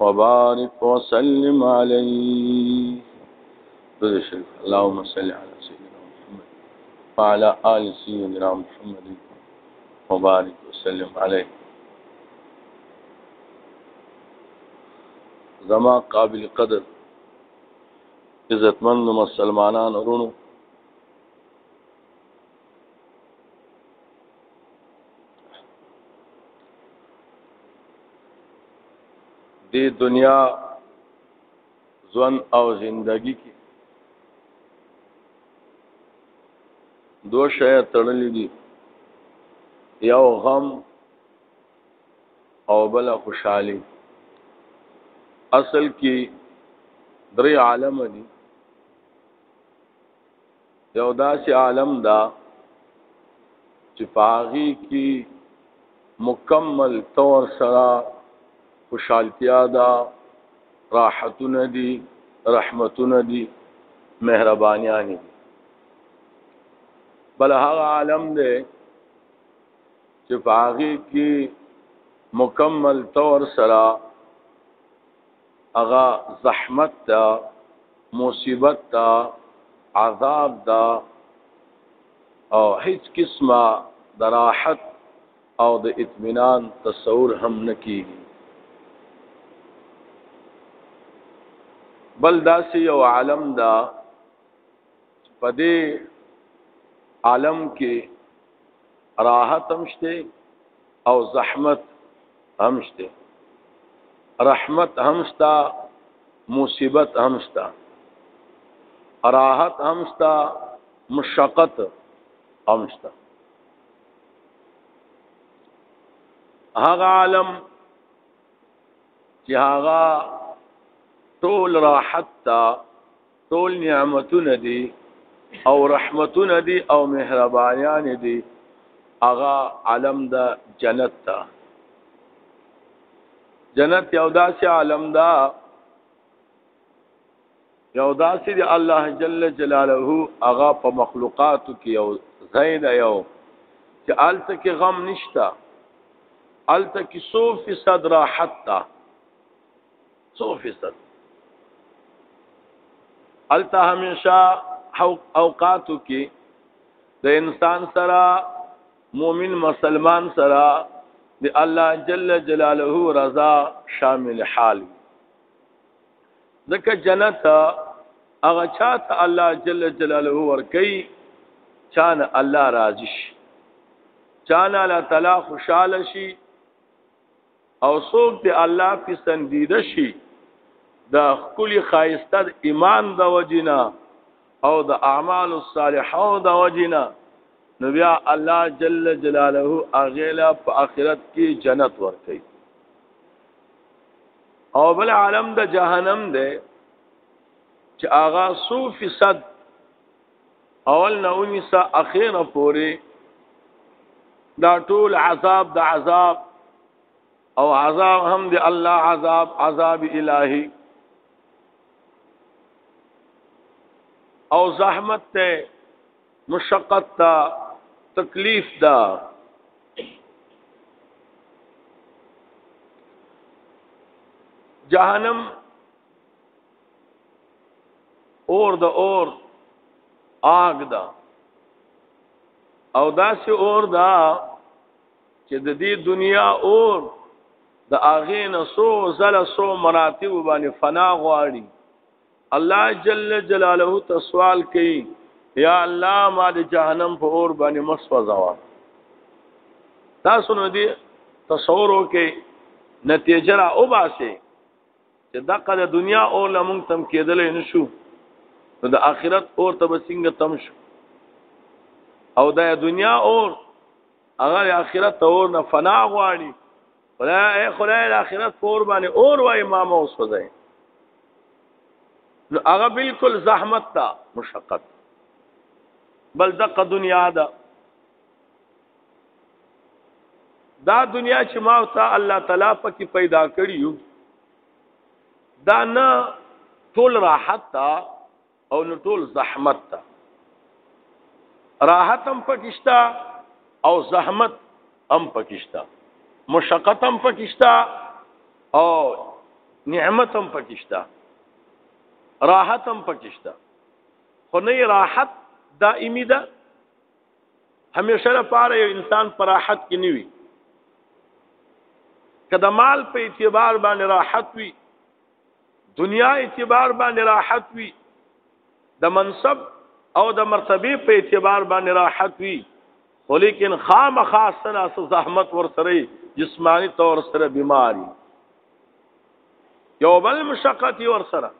وبارك وسلم عليه اللهم صل على سيدنا محمد وعلى آل سيدنا محمد وبارك وسلم عليه زما قابل قدر عزتمند مسلمانان ورونو دی دنیا ځوان او زندگی کې دو شی تړلې دي یو غم او بل خوشحالي اصل کې درې عالم دي یو داسې عالم دا چې پاغي کې مکمل طور سره خوشحالتیا ده راحتونه دي رحمتونه دي مهربانيان دي بل هغه عالم دی چې پاغي کې مکمل طور سره هغه زحمت دا مصیبت دا عذاب دا او هیڅ قسمه د راحت او د اطمینان تصور هم نکېږي بل داسې یو عالم دا په دې عالم کې راحت هم شته او زحمت هم شته رحمت هم شته مصیبت هم شته راحت هم شته مشقت هم شته هغه عالم چې هغه ټول راحت ته ټول نعمتونه دي او رحمتونه دي او مهربانيان دي اغا عالم دا جنت تا جنت یو داسې عالم دا یو داسې دی الله جل جلاله اغا په مخلوقاتو کې یو زید یو چې آلته کې غم نشتا آلته کې 100% راحت تا څو فیصد الته همیشه اوقاتو کې د انسان سره مؤمن مسلمان سره د الله جل جلاله رضا شامل حال ځکه جنت هغه چاته الله جل جلاله ورکي چانه الله راضي شي چانه الله تعالی خوشاله شي او څوک چې الله پسندیده شي د خپل خایسته ایمان د وجینا او د اعمال الصالحو د وجینا نو بیا الله جل جلاله اغیلا په آخرت کې جنت ورکړي او بل عالم د جهنم ده چې آغا سو فیصد اول نه ونیسه اخیره پورې دا ټول عذاب د عذاب او عذاب هم د الله عذاب عذاب الهي او زحمت ته مشقت ته تکلیف ده جهنم اور د اور آګ دا او داسې اور دا چې د دې دنیا اور د اغه نه سو زل سو مراتب باندې فنا غواړي الله جل جلاله ته سوال کوي یا الله ما د جهنم په اور باندې مسوځوا تاسو نو دې تصور وکي نتیجه را وباسي چې دغه د دنیا او لمون تم کېدل نه شو نو د آخرت اور ته بسنګ تم شو او د دنیا اور هغه د آخرت اور نه فنا غواړي خدای خدای د آخرت پور باندې اور وای ما مو سوځي نو هغه بالکل زحمت تا مشقت بل دغه دنیا ده دا دنیا چې ما او تا الله تعالی پکې پیدا کړیو دا نه ټول راحت تا او نه ټول زحمت تا راحت هم پکشتا او زحمت هم پکشتا مشقت هم پکشتا او نعمت هم پکشتا راحت هم پکشتا خو نه راحت دائمی ده دا همیشه لپاره یو انسان پر راحت کې نیوي که د مال په اعتبار باندې راحت وي دنیا اعتبار باندې راحت وي د منصب او د مرتبه په اعتبار باندې راحت وي خو لیکن خامخا سره زحمت ور سره جسمانی طور سره بیماری یو بل مشقت ور سره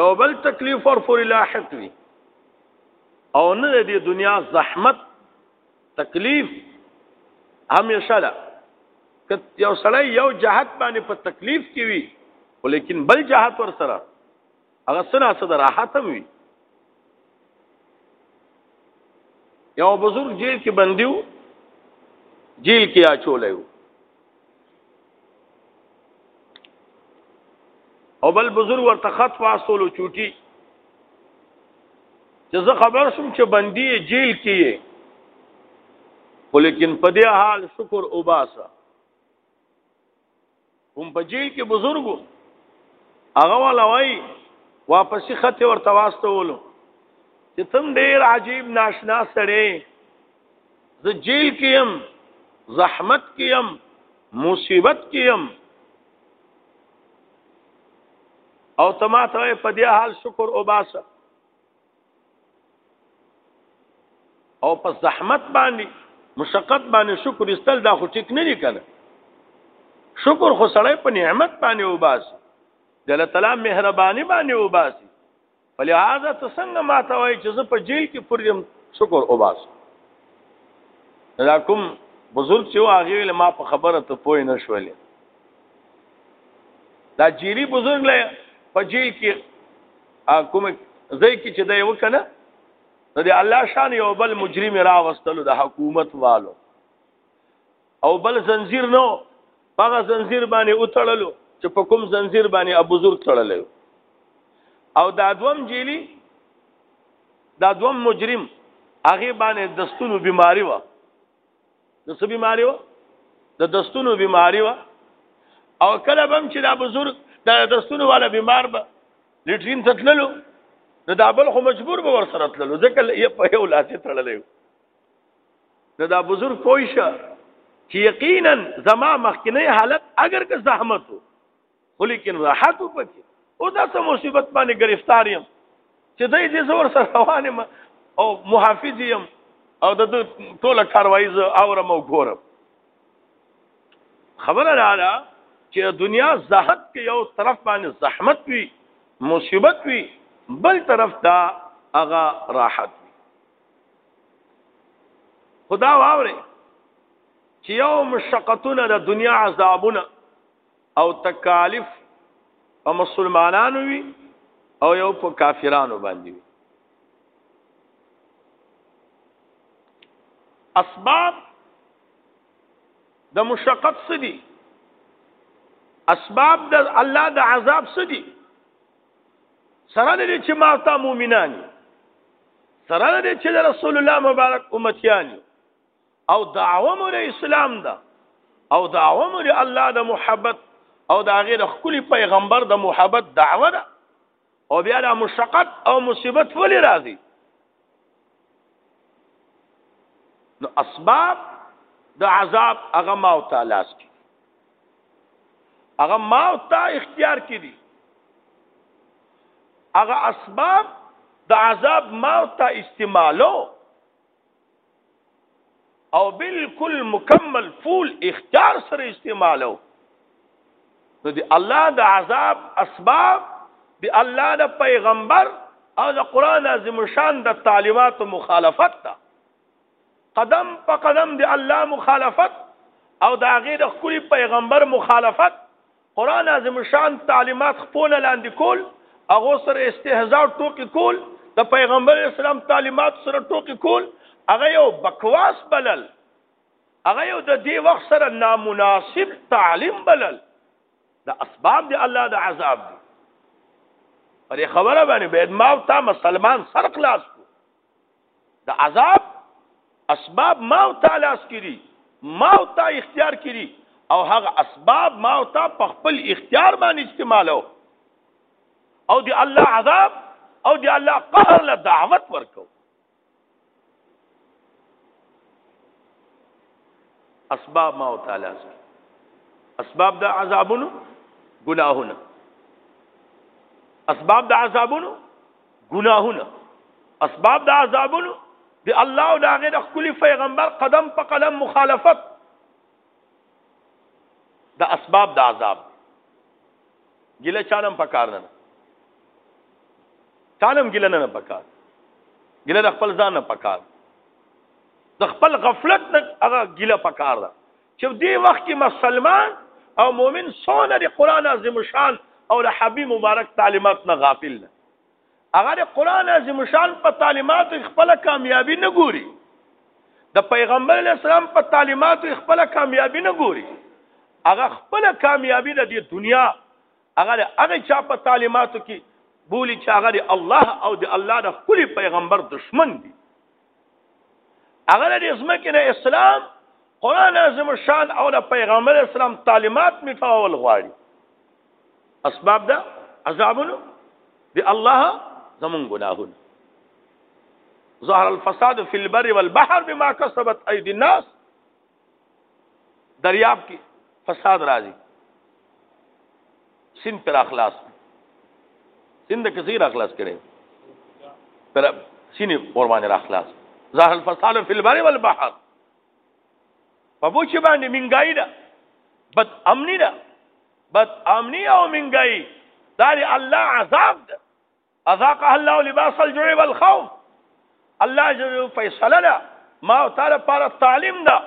یو بل تکلیف ور پورې لاحق وي او نه د دنیا زحمت تکلیف همیشه ده که یو سړی یو جهت باندې په تکلیف کې وي ولیکن بل جهت ور سره هغه سنا سره راحت هم وي یو بزرگ جیل کې بندیو جیل کې اچولې وو او بل بزرگ ورته خط واستولو چوټي چې زه خبر شم چې بندي جیل کې یې خو لیکن په دې حال شکر او باسه هم په جیل کې بزرګو هغه ولا وای واپسی خط ورته واستولو چې تم ډیر عجیب ناشنا سره زه جیل کې يم زحمت کې يم مصیبت کې يم او تما ته په دې حال شکر او باسه او په زحمت باندې مشقت باندې شکر استل دا خو ټیک نه دی کنه شکر خو سړی په نعمت باندې وباسي د الله تعالی مهرباني باندې وباسي ولهذا ته څنګه ما ته وای چې زه په جیل کې پریم شکر او باس دا کوم بزرگ چې واغې ویل ما په خبره ته پوه نه شولې دا جیلی بزرگ لای په جیل کې کوم ځای کې چې دا یو کنه د الله شان یو بل مجرم را وستلو د حکومت والو او بل زنجیر نو هغه زنجیر باندې وتړلو چې په کوم زنجیر باندې ابو زر تړلې او دا دوم جیلی دا دوم مجرم هغه باندې دستونو بیماری و د څه بیماری و د دستونو بیماری و او کله بم چې دا بزرګ دا دستونو والا بیمار به لټرین ته تللو نو دا بل خو مجبور به ور سره تللو ځکه یې په یو لاس تړلې نو دا بزرگ پوه شه چې یقینا زما مخکنی حالت اگر که زحمت وو خو لیکن راحت وکړي او دا سم مصیبت باندې گرفتار یم چې دای دې زور سره روان یم او محافظ یم او د ټوله کاروایی ز اورم او ګورم خبره رااله چې دنیا زهد کې یو طرف باندې زحمت وي مصیبت وي بل طرف ته هغه راحت خدا واوري چې یو مشقتونه د دنیا عذابونه او تکالیف په مسلمانانو وي او یو په کافرانو باندې وي اسباب د مشقت سدي اسباب د الله د عذاب سدي سره دې چې ما تا مؤمنانی سره دې چې رسول الله مبارک امتیانی او دعوه مور اسلام ده او دعوه مور الله د محبت او د هغه د خپل پیغمبر د محبت دعوه ده او بیا د مشقت او مصیبت ولې راځي نو اسباب د عذاب هغه ما او تعالی اس کی هغه ما او تا اختیار کی دي هغه اسباب د عذاب ما او تا استعمالو او بالکل مکمل فول اختیار سره استعمالو نو دی الله د عذاب اسباب دی الله د پیغمبر او د قران عظیم شان د تعلیمات مخالفت ده قدم په قدم دی الله مخالفت او د هغه د خپل پیغمبر مخالفت قرآن عظیم شان تعلیمات خپونه لاندې کول هغه سره استهزاء ټوکی کول د پیغمبر اسلام تعلیمات سره ټوکی کول هغه یو بکواس بلل هغه یو د دې وخت سره نامناسب تعلیم بلل د اسباب دی الله د عذاب دی پر خبره باندې به ما تا مسلمان سر خلاص د عذاب اسباب ما او تا لاس کې دي ما او تا اختیار کې دي او هغه اسباب ما او تا په خپل اختیار باندې استعمالو او دی الله عذاب او دی الله قهر له دعوت ورکو اسباب ما او تعالی اسباب د عذابونو ګناهونه اسباب د عذابونو ګناهونه اسباب د عذابونو د الله او د غیر خپل پیغمبر قدم په قدم مخالفت د اسباب د عذاب ګله چانم پکار نه چانم ګله نه پکار ګله د خپل ځان نه پکار د خپل غفلت نه هغه ګله پکار ده چې دی وخت کې مسلمان او مؤمن سونه د قران عظیم شان او د حبیب مبارک تعلیمات نه غافل نه هغه د قران عظیم شان په تعلیمات خپل کامیابی نه ګوري د پیغمبر اسلام په تعلیمات خپل کامیابی نه ګوري هغه خپل کامیابی د دنیا هغه هغه چا په تعلیماتو کې بولی چې هغه الله او د الله د خپل پیغمبر دشمن دي هغه د ځمکې نه اسلام قران عظیم شان او د پیغمبر اسلام تعلیمات میټاول غواړي اسباب دا عذابونو دی الله زمون ګناهونه ظهر الفساد في البر والبحر بما كسبت ايدي الناس دریاب کې فساد راځي سین پر اخلاص سین د کثیر اخلاص کړي پر سین اور باندې اخلاص ظاهر الفساد فی البر والبحر په بوچ باندې منګای ده بد امنی ده بد امنی او منګای دا الله عذاب ده اذاقه الله لباس الجوع والخوف الله جل فیصله ده ما او تعالی پر تعلیم ده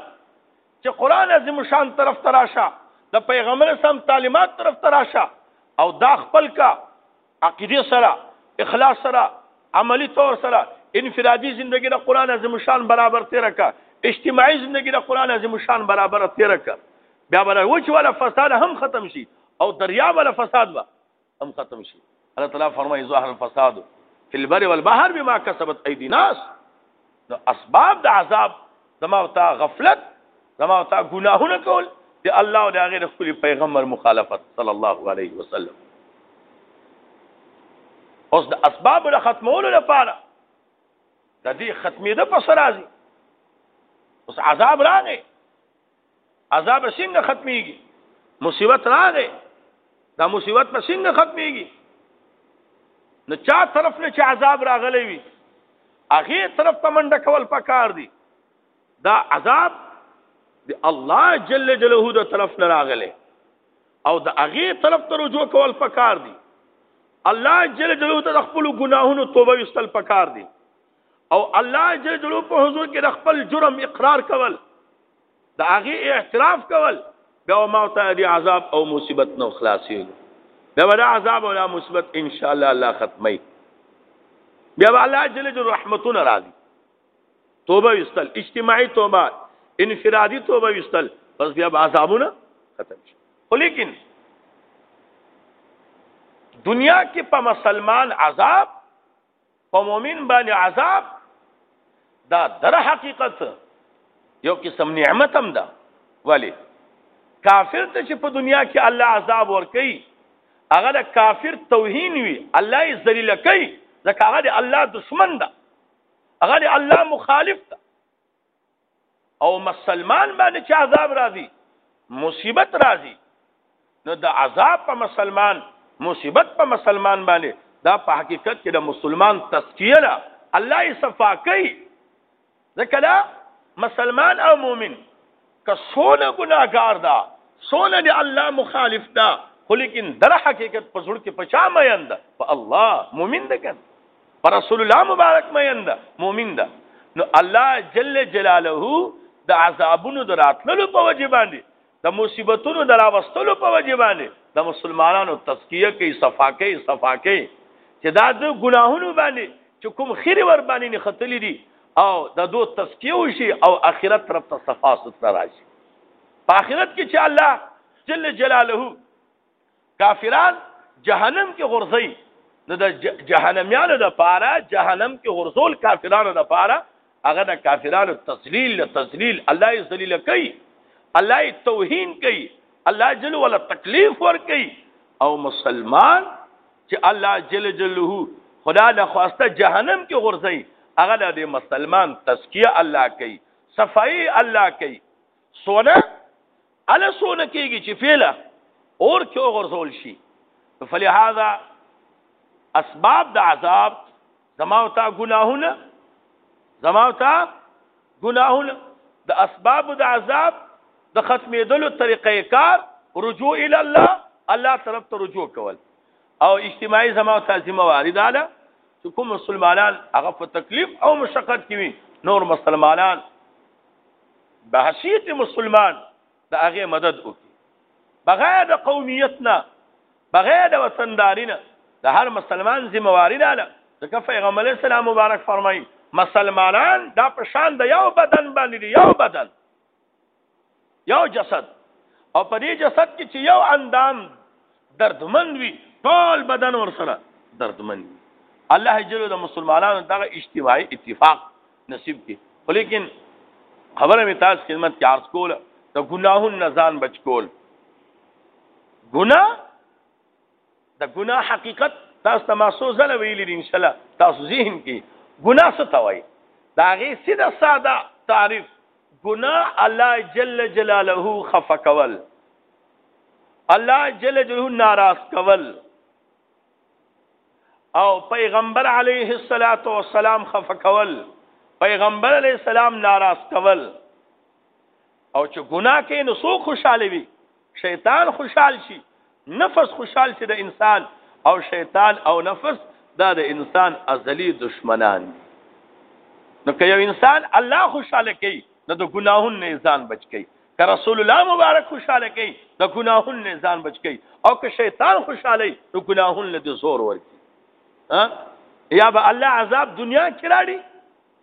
چې قران عظیم شان طرف تراشه د پیغمبر سم تعلیمات طرف تراشه او دا خپل کا عقیده سره اخلاص سره عملی طور سره انفرادي زندگی د قران عظیم شان برابر تیر کا اجتماعي زندگی د قران عظیم شان برابر تیر کا بیا بل وچ ولا فساد هم ختم شي او دریا ولا فساد به هم ختم شي الله تعالی فرمایي ظاهر الفساد فی البر والبحر بما کسبت ایدی ناس نو اسباب د عذاب زما او تا غفلت زما او تا ګناهونه کول د الله او د غیر خپل پیغمبر مخالفت صلی الله علیه وسلم اوس د اسباب د ختمولو لپاره د دې ختمې د پسرازي اوس عذاب راغی عذاب څنګه ختميږي مصیبت راغې دا مصیبت په څنګه ختميږي نو چا طرف نه چې عذاب راغلی وي هغه طرف ته منډه کول پکار دي دا عذاب دی الله جل جلاله د طرف نه راغلی او د هغه طرف ته رجوع کول پکار دي الله جل جلاله ته خپل ګناهونو توبه وستل پکار دي او الله جل جلاله په حضور کې د خپل جرم اقرار کول د هغه اعتراف کول بیا ما ته دی عذاب او مصیبت نو خلاصي بیا ولا عذاب ولا مصیبت ان شاء الله الله ختمي بیا الله جل جلاله رحمتونه راځي توبه وستل اجتماعي توبه انفرادي توبه وستل پس بیا عذابونه ختم شي خو لیکن دنیا کې په مسلمان عذاب په مؤمن باندې عذاب دا در حقیقت یو قسم نعمت هم ده ولی کافر ته چې په دنیا کې الله عذاب ور کوي هغه د کافر توهین وي الله یې ذلیل کوي ځکه هغه د الله دشمن ده هغه د الله مخالف ده او مسلمان باندې چې عذاب راځي مصیبت راځي نو د عذاب په مسلمان مصیبت په مسلمان باندې دا په حقیقت کې د مسلمان تزکیه ده الله یې صفا کوي ځکه دا مسلمان او مؤمن که څونه ګناهګار ده څونه د الله مخالف ده خو لیکن در حقیقت په زړه کې پچا مېند په الله مؤمن ده کنه پر رسول الله مبارک مین ده مؤمن ده نو الله جل جلاله د عذابونو د راتللو په وجه باندې د مصیبتونو د راوستلو په وجه باندې د مسلمانانو تزکیه کوي صفا کوي صفا کوي چې دا د ګناهونو باندې چې کوم خیر ور باندې نه ختلې دي او د دوه تزکیه وشي او اخرت طرف ته صفا ستر راشي په اخرت کې چې الله جل جلاله کافران جهنم کې غورځي نو د جهنميانو د پاره جهنم کې غرزول کافرانو د پاره هغه د کافرانو تذلیل له تذلیل الله یې ذلیل کوي الله یې توهین کوي الله جل ولا تکلیف ور کوي او مسلمان چې الله جل جلاله خدا د خواسته جهنم کې غرزي هغه د مسلمان تزکیه الله کوي صفائی الله کوي سونه اله سونه کېږي چې فعله اور کې وغورځول شي فلهذا اسباب د عذاب زما او تا ګناهونه زما او تا ګناهونه د اسباب د عذاب د ختمېدلو طریقې کار رجوع الی الله الله طرف ته رجوع کول او اجتماعي زما او تا ذمہ واری ده چې کوم مسلمانان هغه په تکلیف او مشقت کې وي نور مسلمانان بحثیت مسلمان د هغه مدد وکړي بغیر د قومیت نه بغیر د وطنداري نه د هر مسلمان ذمہواری ده ځکه پیغمبر علیه السلام مبارک فرمایي مسلمانان دا په شان د یو بدن باندې یو بدن یو جسد او په دې جسد کې چې یو اندام دردمن وي ټول بدن ور سره دردمن وي الله جل د مسلمانانو دغه اجتماعي اتفاق نصیب کړي ولیکن خبره می تاسو خدمت کې عرض کول ته ګناهون نزان بچ کول ګناه د ګناه حقیقت تاسو ته ما سو زله ویلی ان شاء الله تاسو ذهن کې ګناه څه توای دا غي سیده ساده تعریف ګناه الله جل جلاله خف کول الله جل جلاله ناراض کول او پیغمبر علیه الصلاۃ والسلام خف کول پیغمبر علیه السلام ناراض کول او چې ګناه کوي نو څوک خوشاله وي شیطان خوشحال شي نفس خوشحال شي د انسان او شیطان او نفس دا د انسان ازلی دشمنان دي نو که یو انسان الله خوشاله کوي نو د ګناهونو نه ځان بچ کوي که رسول الله مبارک خوشاله کوي د ګناهونو نه ځان بچ کوي او که شیطان خوشاله وي نو ګناهونو له زور ورکي یا به الله عذاب دنیا کې راړي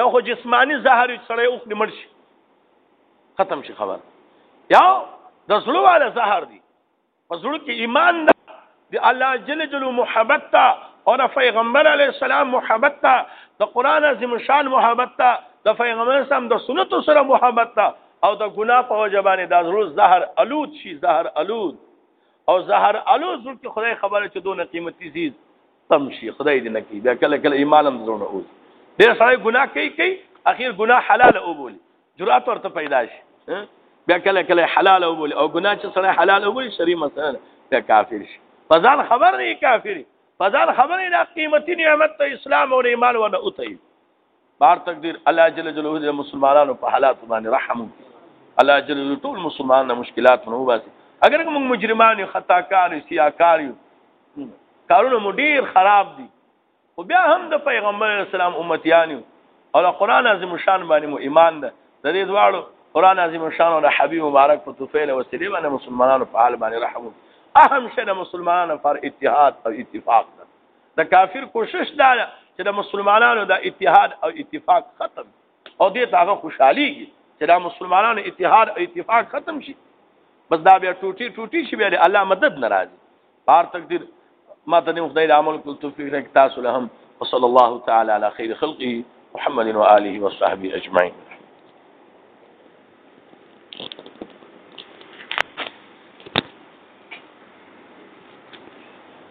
یو خو جسمانی زهر سړی اوخ نیمړ شي ختم شي خبر یا د زړه والا زهر دی په زړه کې ایمان ده د الله جل جلاله محبت تا او د پیغمبر علی السلام محبت تا د قران عظیم شان محبت تا د پیغمبر اسلام د سنتو سره محبت تا او د ګناه په وجبانه د زړه زهر الود شي زهر الود او زهر الود چې خدای خبره چې دونه قیمتي زیز تم شي خدای دې نه کوي بیا کله کله ایمان هم زړونه اوس ډېر سړی ګناه کوي کوي اخیر ګناه حلال وبولي جرأت ورته پیدا شي بیا کله کله حلال وبولي او ګناه چې سړی حلال وبولي شری مثلا بیا کافر شي په ځان خبر نه کافر په ځان خبر نه قیمتي نعمت ته اسلام او ایمان ونه اوتای بار تقدیر الله جل جلاله د مسلمانانو په حالات باندې رحم الله جل جلاله ټول مسلمانانو مشکلات نه وباسي اگر موږ مجرمان یو خطا کار یو سیا کار یو کارونه مو ډیر خراب دي خو بیا هم د پیغمبر اسلام امتیان یو او د قران عظیم شان باندې مو ایمان ده د دې دواړو قران عظیم شان او د حبیب مبارک په توفیل او وسیله باندې مسلمانانو په حال باندې رحم اهم شی د مسلمانانو پر اتحاد او اتفاق ده د کافر کوشش دا ده چې د مسلمانانو د اتحاد او اتفاق ختم او دې ته هغه خوشحاليږي چې د مسلمانانو اتحاد او اتفاق ختم شي بس دا بیا ټوټي ټوټي شي بیا الله مدد ناراضي بار تقدیر ما ته نه خدای عمل کول توفیق راکړي تاسو له هم وصلی الله تعالی علی خیر خلقه محمد و آله و صحبه اجمعین